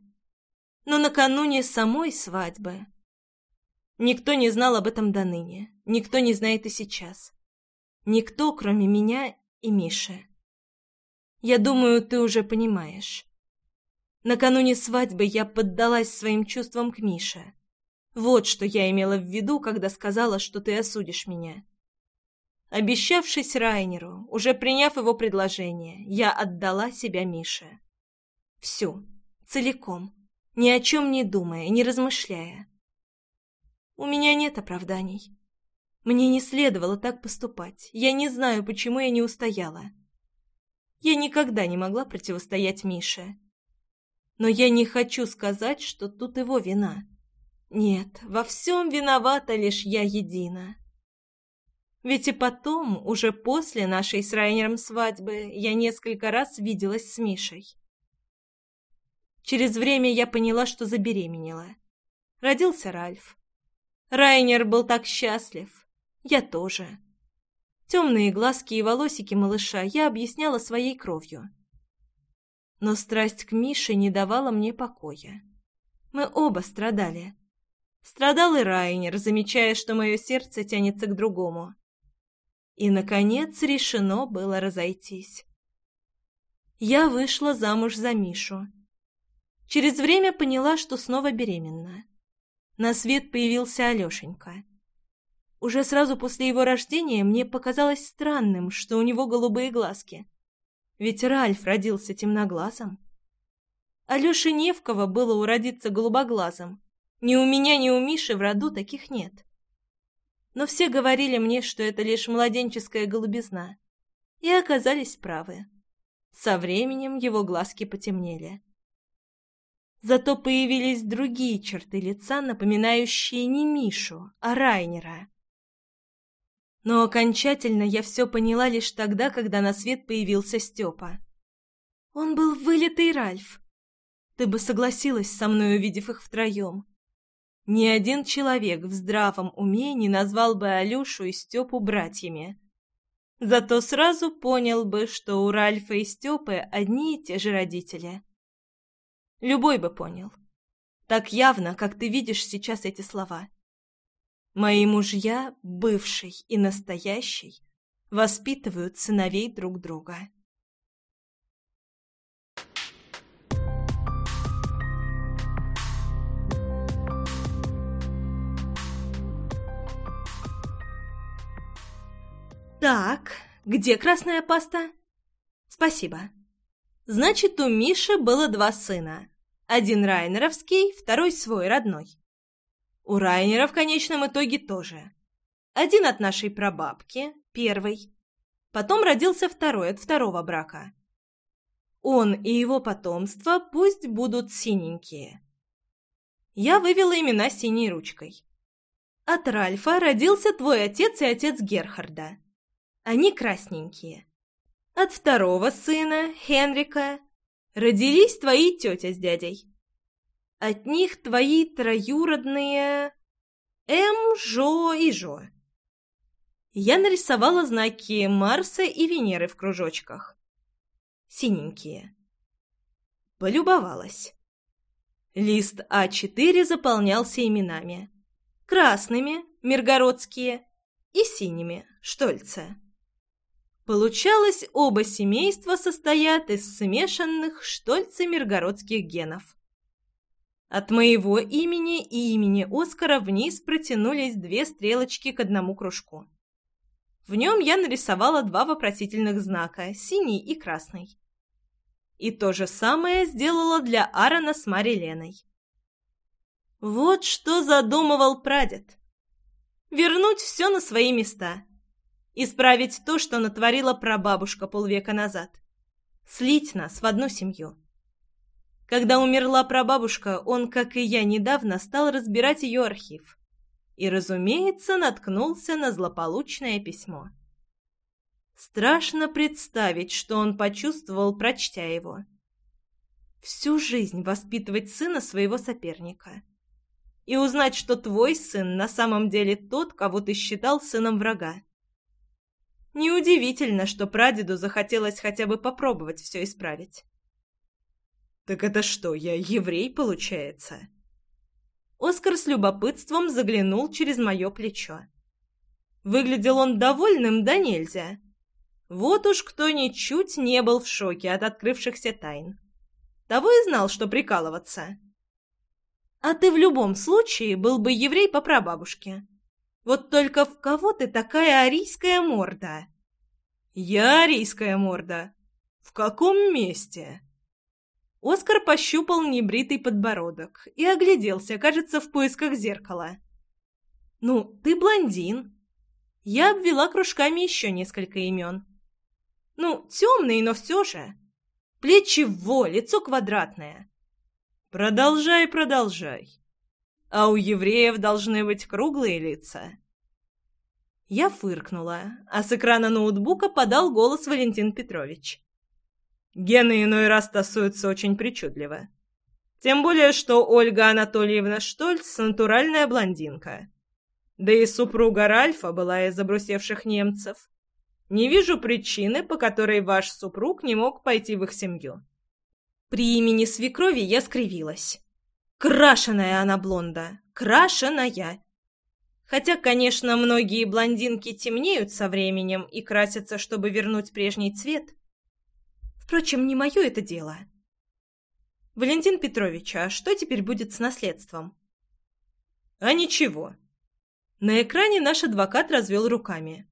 Но накануне самой свадьбы... Никто не знал об этом до ныне. Никто не знает и сейчас. Никто, кроме меня и Миши. Я думаю, ты уже понимаешь. Накануне свадьбы я поддалась своим чувствам к Мише. Вот что я имела в виду, когда сказала, что ты осудишь меня. Обещавшись Райнеру, уже приняв его предложение, я отдала себя Мише. Всю, целиком, ни о чем не думая, не размышляя. У меня нет оправданий. Мне не следовало так поступать. Я не знаю, почему я не устояла. Я никогда не могла противостоять Мише. Но я не хочу сказать, что тут его вина. Нет, во всем виновата лишь я едина. Ведь и потом, уже после нашей с Райнером свадьбы, я несколько раз виделась с Мишей. Через время я поняла, что забеременела. Родился Ральф. Райнер был так счастлив. Я тоже. Темные глазки и волосики малыша я объясняла своей кровью. Но страсть к Мише не давала мне покоя. Мы оба страдали. Страдал и Райнер, замечая, что мое сердце тянется к другому. И, наконец, решено было разойтись. Я вышла замуж за Мишу. Через время поняла, что снова беременна. На свет появился Алешенька. Уже сразу после его рождения мне показалось странным, что у него голубые глазки. Ведь Ральф родился темноглазым. Алёше не в кого было уродиться голубоглазым. Ни у меня, ни у Миши в роду таких нет но все говорили мне, что это лишь младенческая голубизна, и оказались правы. Со временем его глазки потемнели. Зато появились другие черты лица, напоминающие не Мишу, а Райнера. Но окончательно я все поняла лишь тогда, когда на свет появился Степа. Он был вылитый Ральф. Ты бы согласилась со мной, увидев их втроем. Ни один человек в здравом уме не назвал бы Алюшу и Степу братьями. Зато сразу понял бы, что у Ральфа и Степы одни и те же родители. Любой бы понял. Так явно, как ты видишь сейчас эти слова. Мои мужья, бывший и настоящий, воспитывают сыновей друг друга. Так, где красная паста? Спасибо. Значит, у Миши было два сына. Один райнеровский, второй свой, родной. У Райнера в конечном итоге тоже. Один от нашей прабабки, первый. Потом родился второй от второго брака. Он и его потомство пусть будут синенькие. Я вывела имена синей ручкой. От Ральфа родился твой отец и отец Герхарда. Они красненькие. От второго сына, Хенрика, родились твои тетя с дядей. От них твои троюродные М, Жо и Жо. Я нарисовала знаки Марса и Венеры в кружочках. Синенькие. Полюбовалась. Лист А4 заполнялся именами. Красными – Миргородские и синими – Штольце. Получалось, оба семейства состоят из смешанных штольце-миргородских генов. От моего имени и имени Оскара вниз протянулись две стрелочки к одному кружку. В нем я нарисовала два вопросительных знака – синий и красный. И то же самое сделала для Аарона с Мариленой. Вот что задумывал прадед. Вернуть все на свои места. Исправить то, что натворила прабабушка полвека назад. Слить нас в одну семью. Когда умерла прабабушка, он, как и я недавно, стал разбирать ее архив. И, разумеется, наткнулся на злополучное письмо. Страшно представить, что он почувствовал, прочтя его. Всю жизнь воспитывать сына своего соперника. И узнать, что твой сын на самом деле тот, кого ты считал сыном врага. Неудивительно, что прадеду захотелось хотя бы попробовать все исправить. «Так это что, я еврей, получается?» Оскар с любопытством заглянул через мое плечо. Выглядел он довольным да нельзя. Вот уж кто ничуть не был в шоке от открывшихся тайн. Того и знал, что прикалываться. А ты в любом случае был бы еврей по прабабушке. Вот только в кого ты такая арийская морда? Я арийская морда. В каком месте? Оскар пощупал небритый подбородок и огляделся, кажется, в поисках зеркала. «Ну, ты блондин». Я обвела кружками еще несколько имен. Ну, темный, но все же. Плечи во, лицо квадратное. Продолжай, продолжай. А у евреев должны быть круглые лица. Я фыркнула, а с экрана ноутбука подал голос Валентин Петрович. Гены иной раз тасуются очень причудливо. Тем более, что Ольга Анатольевна Штольц — натуральная блондинка. Да и супруга Ральфа была из обрусевших немцев. Не вижу причины, по которой ваш супруг не мог пойти в их семью. При имени свекрови я скривилась. Крашеная она блонда, крашеная. Хотя, конечно, многие блондинки темнеют со временем и красятся, чтобы вернуть прежний цвет. Впрочем, не мое это дело. Валентин Петрович, а что теперь будет с наследством? А ничего. На экране наш адвокат развел руками.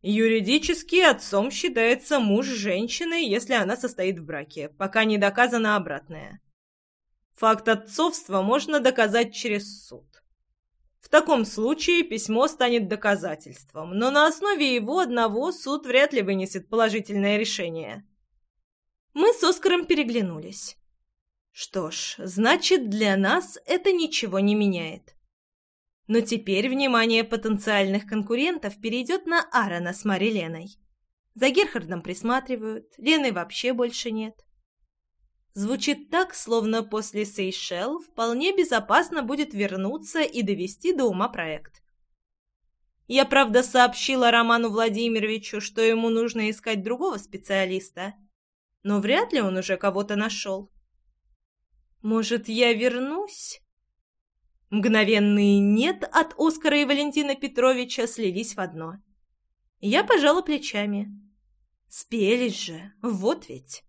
Юридически отцом считается муж женщины, если она состоит в браке, пока не доказано обратное. Факт отцовства можно доказать через суд. В таком случае письмо станет доказательством, но на основе его одного суд вряд ли вынесет положительное решение. Мы с Оскаром переглянулись. Что ж, значит, для нас это ничего не меняет. Но теперь внимание потенциальных конкурентов перейдет на Аарона с Мариленой. За Герхардом присматривают, Лены вообще больше нет. Звучит так, словно после Сейшел вполне безопасно будет вернуться и довести до ума проект. Я, правда, сообщила Роману Владимировичу, что ему нужно искать другого специалиста, но вряд ли он уже кого-то нашел. «Может, я вернусь?» Мгновенные «нет» от Оскара и Валентина Петровича слились в одно. Я пожала плечами. Спелись же, вот ведь.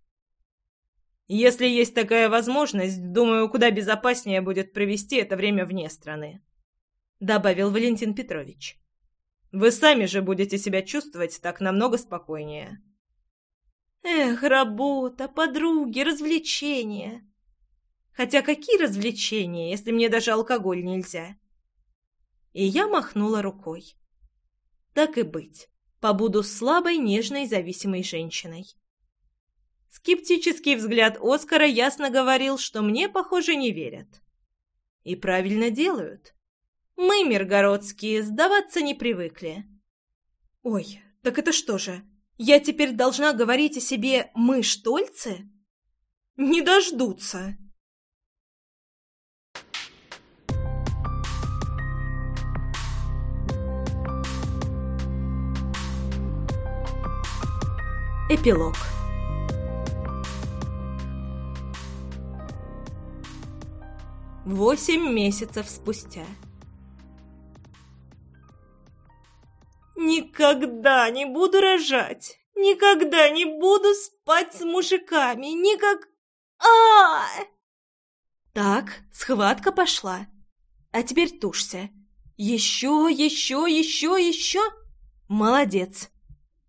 Если есть такая возможность, думаю, куда безопаснее будет провести это время вне страны, добавил Валентин Петрович. Вы сами же будете себя чувствовать так намного спокойнее. Эх, работа, подруги, развлечения. Хотя какие развлечения, если мне даже алкоголь нельзя? И я махнула рукой. Так и быть, побуду слабой, нежной, зависимой женщиной. Скептический взгляд Оскара ясно говорил, что мне, похоже, не верят. И правильно делают. Мы, миргородские, сдаваться не привыкли. Ой, так это что же, я теперь должна говорить о себе «мы штольцы»? Не дождутся. Эпилог Восемь месяцев спустя – «Никогда не буду рожать! Никогда не буду спать с мужиками! Никак... а, Так, схватка пошла. А теперь тушься. Еще, еще, еще, еще. Молодец.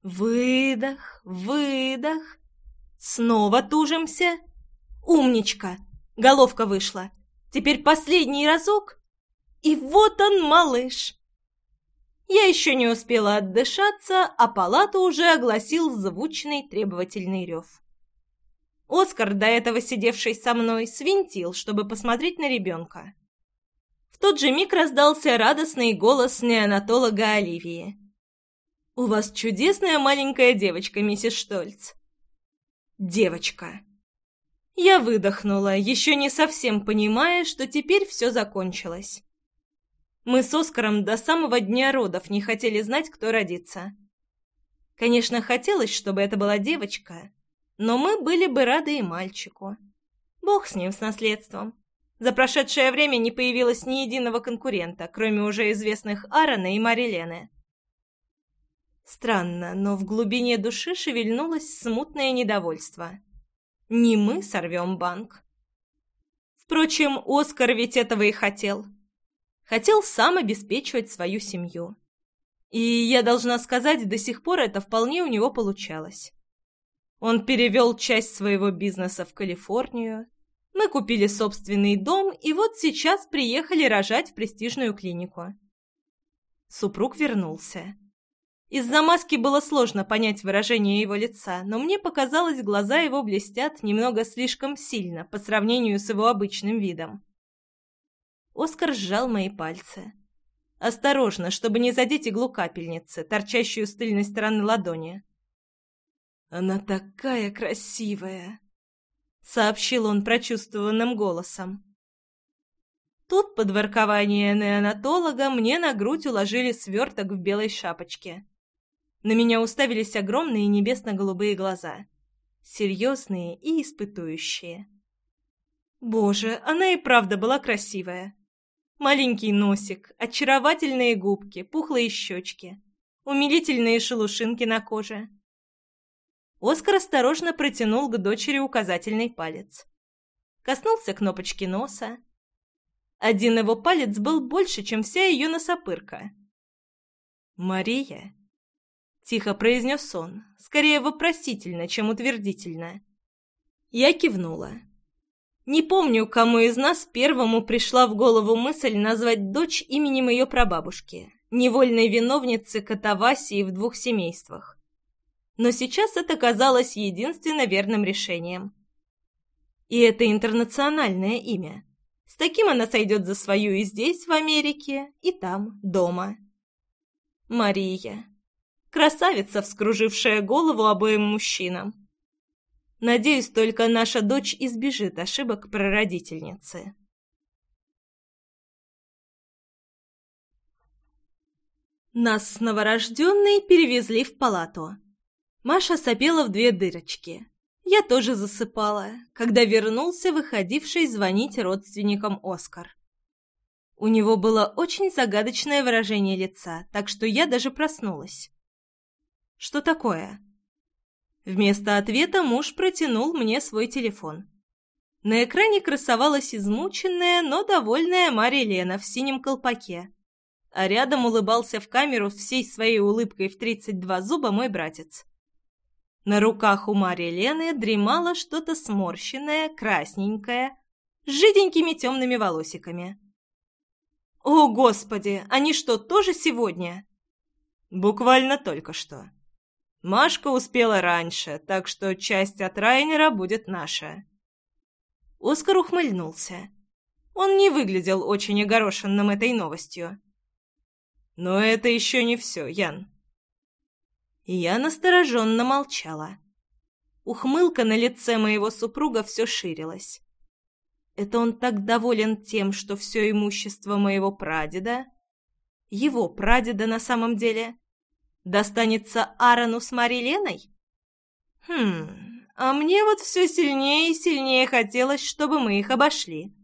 Выдох, выдох. Снова тужимся. Умничка. Головка вышла. Теперь последний разок. И вот он, малыш. Я еще не успела отдышаться, а палату уже огласил звучный требовательный рев. Оскар, до этого сидевший со мной, свинтил, чтобы посмотреть на ребенка. В тот же миг раздался радостный голос неонатолога Оливии. «У вас чудесная маленькая девочка, миссис Штольц». «Девочка». Я выдохнула, еще не совсем понимая, что теперь все закончилось. Мы с Оскаром до самого дня родов не хотели знать, кто родится. Конечно, хотелось, чтобы это была девочка, но мы были бы рады и мальчику. Бог с ним, с наследством. За прошедшее время не появилось ни единого конкурента, кроме уже известных Аарона и Марилены. Странно, но в глубине души шевельнулось смутное недовольство. Не мы сорвем банк. Впрочем, Оскар ведь этого и хотел — хотел сам обеспечивать свою семью. И, я должна сказать, до сих пор это вполне у него получалось. Он перевел часть своего бизнеса в Калифорнию, мы купили собственный дом и вот сейчас приехали рожать в престижную клинику. Супруг вернулся. Из-за маски было сложно понять выражение его лица, но мне показалось, глаза его блестят немного слишком сильно по сравнению с его обычным видом. Оскар сжал мои пальцы. Осторожно, чтобы не задеть иглу капельницы, торчащую с тыльной стороны ладони. «Она такая красивая!» — сообщил он прочувствованным голосом. Тут под воркование неонатолога мне на грудь уложили сверток в белой шапочке. На меня уставились огромные небесно-голубые глаза. Серьезные и испытующие. Боже, она и правда была красивая. Маленький носик, очаровательные губки, пухлые щечки, умилительные шелушинки на коже. Оскар осторожно протянул к дочери указательный палец. Коснулся кнопочки носа. Один его палец был больше, чем вся ее носопырка. «Мария?» — тихо произнес он, скорее вопросительно, чем утвердительно. Я кивнула. Не помню, кому из нас первому пришла в голову мысль назвать дочь именем ее прабабушки, невольной виновницы катавасии в двух семействах. Но сейчас это казалось единственно верным решением. И это интернациональное имя. С таким она сойдет за свою и здесь, в Америке, и там, дома. Мария. Красавица, вскружившая голову обоим мужчинам. Надеюсь, только наша дочь избежит ошибок прародительницы. Нас с новорожденной перевезли в палату. Маша сопела в две дырочки. Я тоже засыпала, когда вернулся выходивший звонить родственникам Оскар. У него было очень загадочное выражение лица, так что я даже проснулась. «Что такое?» Вместо ответа муж протянул мне свой телефон. На экране красовалась измученная, но довольная Мария Лена в синем колпаке. А рядом улыбался в камеру всей своей улыбкой в 32 зуба мой братец. На руках у Марии Лены дремало что-то сморщенное, красненькое, с жиденькими темными волосиками. «О, Господи! Они что, тоже сегодня?» «Буквально только что». Машка успела раньше, так что часть от Райнера будет наша». Оскар ухмыльнулся. Он не выглядел очень огорошенным этой новостью. «Но это еще не все, Ян». Я настороженно молчала. Ухмылка на лице моего супруга все ширилась. Это он так доволен тем, что все имущество моего прадеда, его прадеда на самом деле, достанется Аарону с Мариленой? Хм, а мне вот все сильнее и сильнее хотелось, чтобы мы их обошли.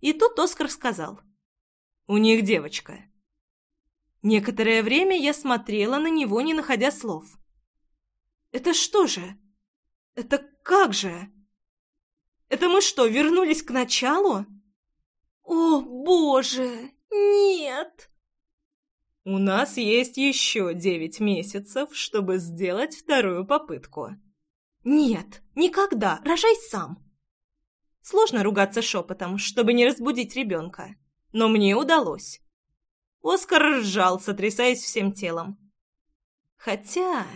И тут Оскар сказал. «У них девочка». Некоторое время я смотрела на него, не находя слов. «Это что же? Это как же? Это мы что, вернулись к началу?» «О, боже, нет!» «У нас есть еще девять месяцев, чтобы сделать вторую попытку». «Нет, никогда, рожай сам!» Сложно ругаться шепотом, чтобы не разбудить ребенка, но мне удалось. Оскар ржал, сотрясаясь всем телом. Хотя...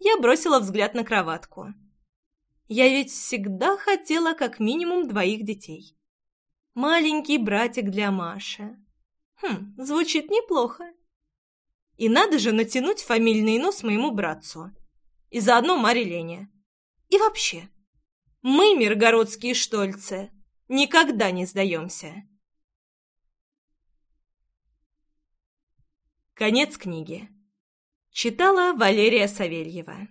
Я бросила взгляд на кроватку. Я ведь всегда хотела как минимум двоих детей. Маленький братик для Маши. Хм, звучит неплохо. И надо же натянуть фамильный нос моему братцу. И заодно Маре. И вообще, мы, миргородские штольцы, никогда не сдаемся. Конец книги. Читала Валерия Савельева.